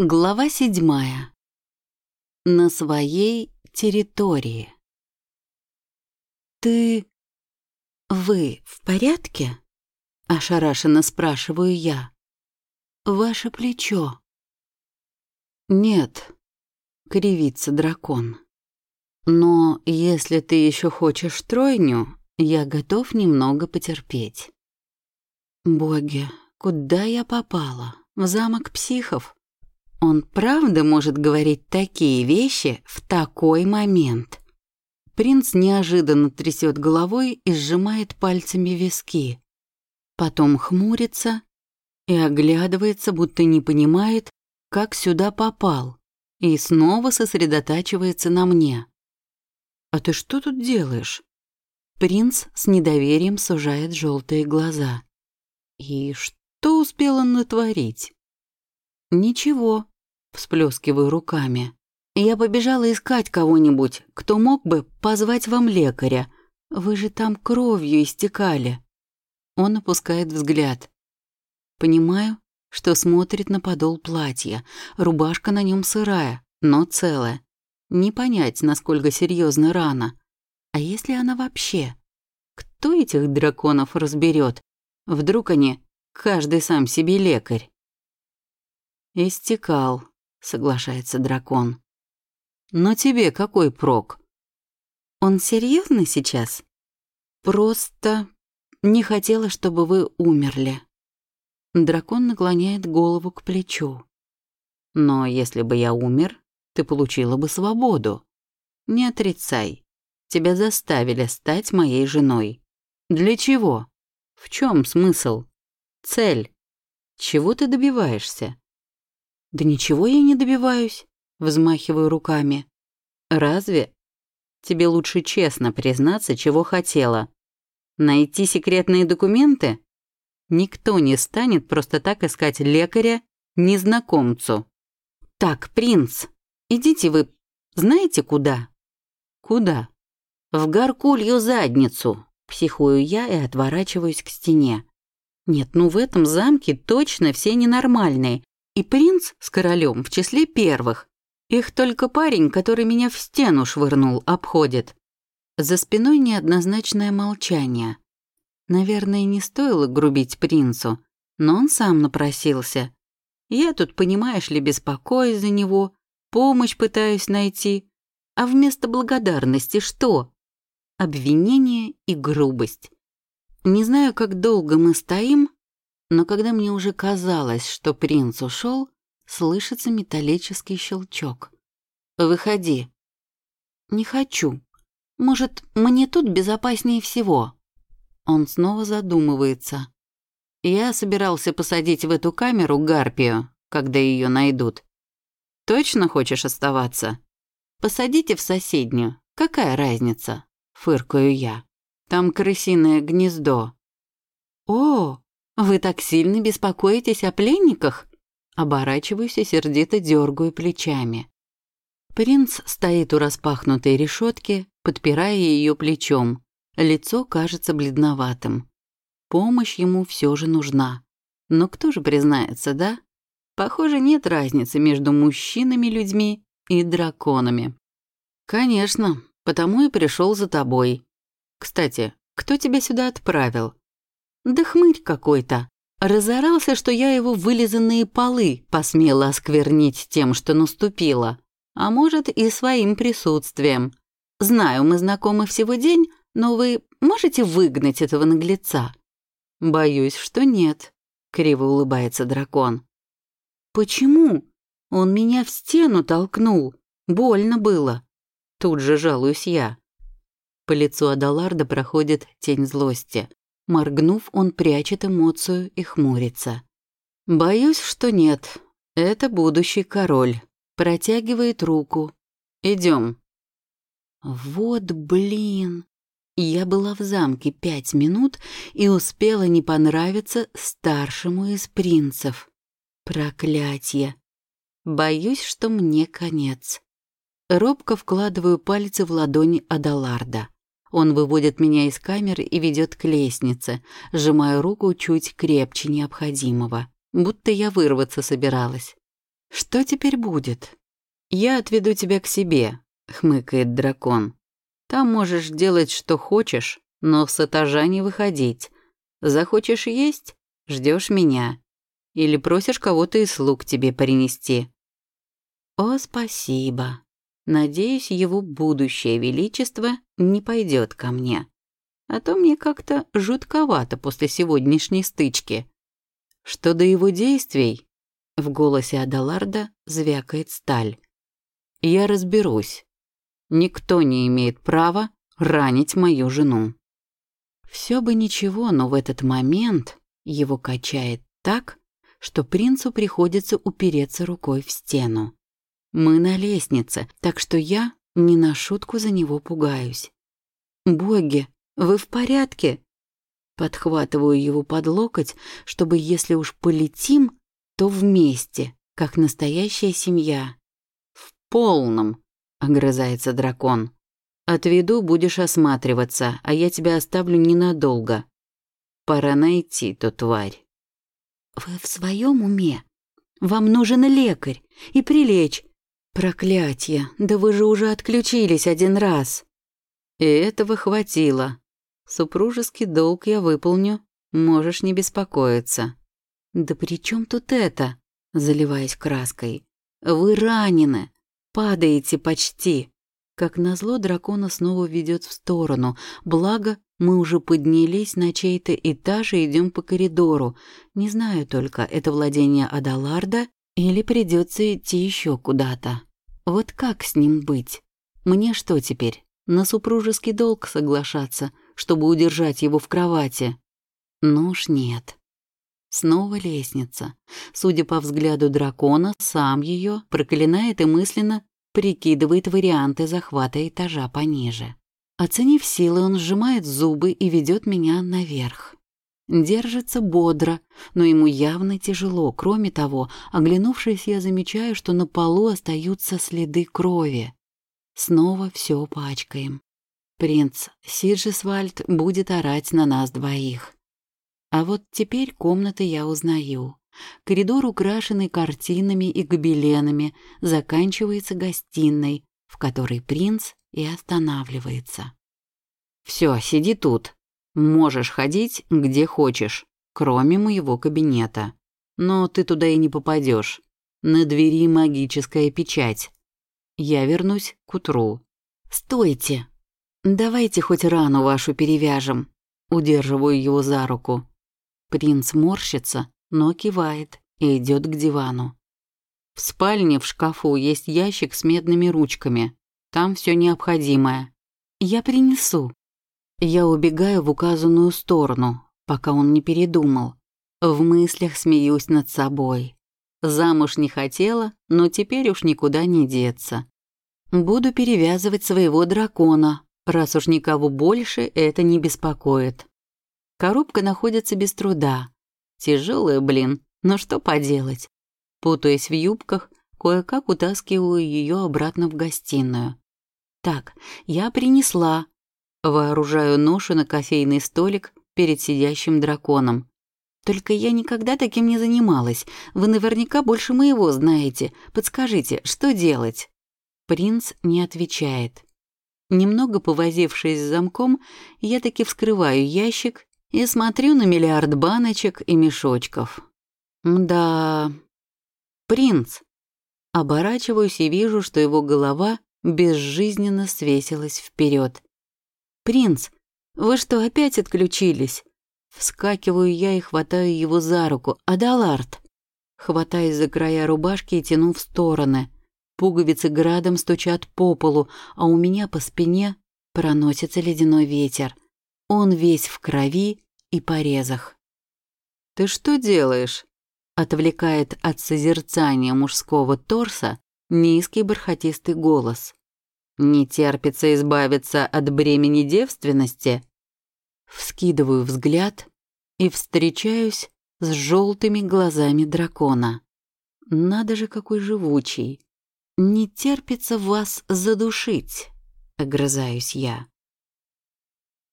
Глава седьмая. На своей территории. «Ты... вы в порядке?» — ошарашенно спрашиваю я. «Ваше плечо». «Нет», — кривится дракон. «Но если ты еще хочешь тройню, я готов немного потерпеть». «Боги, куда я попала? В замок психов?» Он правда может говорить такие вещи в такой момент? Принц неожиданно трясет головой и сжимает пальцами виски. Потом хмурится и оглядывается, будто не понимает, как сюда попал, и снова сосредотачивается на мне. «А ты что тут делаешь?» Принц с недоверием сужает желтые глаза. «И что успел он натворить?» «Ничего», — всплескиваю руками. «Я побежала искать кого-нибудь, кто мог бы позвать вам лекаря. Вы же там кровью истекали». Он опускает взгляд. Понимаю, что смотрит на подол платья. Рубашка на нем сырая, но целая. Не понять, насколько серьезно рана. А если она вообще? Кто этих драконов разберет? Вдруг они каждый сам себе лекарь? «Истекал», — соглашается дракон. «Но тебе какой прок?» «Он серьезно сейчас?» «Просто не хотела, чтобы вы умерли». Дракон наклоняет голову к плечу. «Но если бы я умер, ты получила бы свободу. Не отрицай. Тебя заставили стать моей женой. Для чего? В чем смысл? Цель? Чего ты добиваешься? «Да ничего я не добиваюсь», — взмахиваю руками. «Разве? Тебе лучше честно признаться, чего хотела. Найти секретные документы? Никто не станет просто так искать лекаря незнакомцу. Так, принц, идите вы знаете куда?» «Куда?» «В горкулью задницу», — психую я и отворачиваюсь к стене. «Нет, ну в этом замке точно все ненормальные, и принц с королем в числе первых. Их только парень, который меня в стену швырнул, обходит. За спиной неоднозначное молчание. Наверное, не стоило грубить принцу, но он сам напросился. Я тут, понимаешь ли, беспокоюсь за него, помощь пытаюсь найти. А вместо благодарности что? Обвинение и грубость. Не знаю, как долго мы стоим, но когда мне уже казалось, что принц ушел, слышится металлический щелчок. «Выходи». «Не хочу. Может, мне тут безопаснее всего?» Он снова задумывается. «Я собирался посадить в эту камеру гарпию, когда ее найдут. Точно хочешь оставаться? Посадите в соседнюю. Какая разница?» Фыркаю я. «Там крысиное гнездо». «О, «Вы так сильно беспокоитесь о пленниках?» Оборачиваюсь и сердито дергаю плечами. Принц стоит у распахнутой решетки, подпирая ее плечом. Лицо кажется бледноватым. Помощь ему все же нужна. Но кто же признается, да? Похоже, нет разницы между мужчинами-людьми и драконами. Конечно, потому и пришел за тобой. Кстати, кто тебя сюда отправил? Да хмырь какой-то. Разорался, что я его вылизанные полы посмела осквернить тем, что наступила. А может, и своим присутствием. Знаю, мы знакомы всего день, но вы можете выгнать этого наглеца? Боюсь, что нет, криво улыбается дракон. Почему? Он меня в стену толкнул. Больно было. Тут же жалуюсь я. По лицу Адаларда проходит тень злости. Моргнув, он прячет эмоцию и хмурится. «Боюсь, что нет. Это будущий король. Протягивает руку. Идем. Вот блин. Я была в замке пять минут и успела не понравиться старшему из принцев. Проклятье. Боюсь, что мне конец. Робко вкладываю пальцы в ладони Адаларда. Он выводит меня из камеры и ведет к лестнице, сжимая руку чуть крепче необходимого, будто я вырваться собиралась. Что теперь будет? Я отведу тебя к себе, хмыкает дракон. Там можешь делать, что хочешь, но с этажа не выходить. Захочешь есть — ждешь меня. Или просишь кого-то из слуг тебе принести. О, спасибо. Надеюсь, его будущее величество не пойдет ко мне. А то мне как-то жутковато после сегодняшней стычки. Что до его действий, в голосе Адаларда звякает сталь. Я разберусь. Никто не имеет права ранить мою жену. Все бы ничего, но в этот момент его качает так, что принцу приходится упереться рукой в стену. Мы на лестнице, так что я не на шутку за него пугаюсь. «Боги, вы в порядке?» Подхватываю его под локоть, чтобы, если уж полетим, то вместе, как настоящая семья. «В полном», — огрызается дракон. «Отведу, будешь осматриваться, а я тебя оставлю ненадолго. Пора найти ту тварь». «Вы в своем уме? Вам нужен лекарь и прилечь. Проклятье, да вы же уже отключились один раз». И этого хватило. Супружеский долг я выполню, можешь не беспокоиться. Да при чем тут это? Заливаясь краской. Вы ранены, падаете почти. Как назло, дракона снова ведет в сторону, благо мы уже поднялись на чей-то этаж и идем по коридору. Не знаю только, это владение Адаларда или придется идти еще куда-то. Вот как с ним быть? Мне что теперь, на супружеский долг соглашаться, чтобы удержать его в кровати? Ну уж нет. Снова лестница. Судя по взгляду дракона, сам ее проклинает и мысленно прикидывает варианты захвата этажа пониже. Оценив силы, он сжимает зубы и ведет меня наверх. Держится бодро, но ему явно тяжело. Кроме того, оглянувшись, я замечаю, что на полу остаются следы крови. Снова все пачкаем. Принц Сиджесвальд будет орать на нас двоих. А вот теперь комнаты я узнаю. Коридор, украшенный картинами и гобеленами, заканчивается гостиной, в которой принц и останавливается. «Все, сиди тут. Можешь ходить, где хочешь, кроме моего кабинета. Но ты туда и не попадешь. На двери магическая печать. Я вернусь к утру». «Стойте! Давайте хоть рану вашу перевяжем». Удерживаю его за руку. Принц морщится, но кивает и идет к дивану. В спальне в шкафу есть ящик с медными ручками. Там все необходимое. Я принесу. Я убегаю в указанную сторону, пока он не передумал. В мыслях смеюсь над собой. Замуж не хотела, но теперь уж никуда не деться. Буду перевязывать своего дракона, раз уж никого больше это не беспокоит. Коробка находится без труда. Тяжелая, блин, но что поделать. Путаясь в юбках, кое-как утаскиваю ее обратно в гостиную. Так, я принесла. Вооружаю ношу на кофейный столик перед сидящим драконом. Только я никогда таким не занималась. Вы наверняка больше моего знаете. Подскажите, что делать? Принц не отвечает. Немного повозившись с замком, я таки вскрываю ящик и смотрю на миллиард баночек и мешочков. Мда... Принц. Оборачиваюсь и вижу, что его голова безжизненно свесилась вперед. «Принц, вы что, опять отключились?» Вскакиваю я и хватаю его за руку. «Адалард!» Хватаюсь за края рубашки и тяну в стороны. Пуговицы градом стучат по полу, а у меня по спине проносится ледяной ветер. Он весь в крови и порезах. «Ты что делаешь?» Отвлекает от созерцания мужского торса низкий бархатистый голос. «Не терпится избавиться от бремени девственности?» Вскидываю взгляд и встречаюсь с желтыми глазами дракона. Надо же, какой живучий. «Не терпится вас задушить», — огрызаюсь я.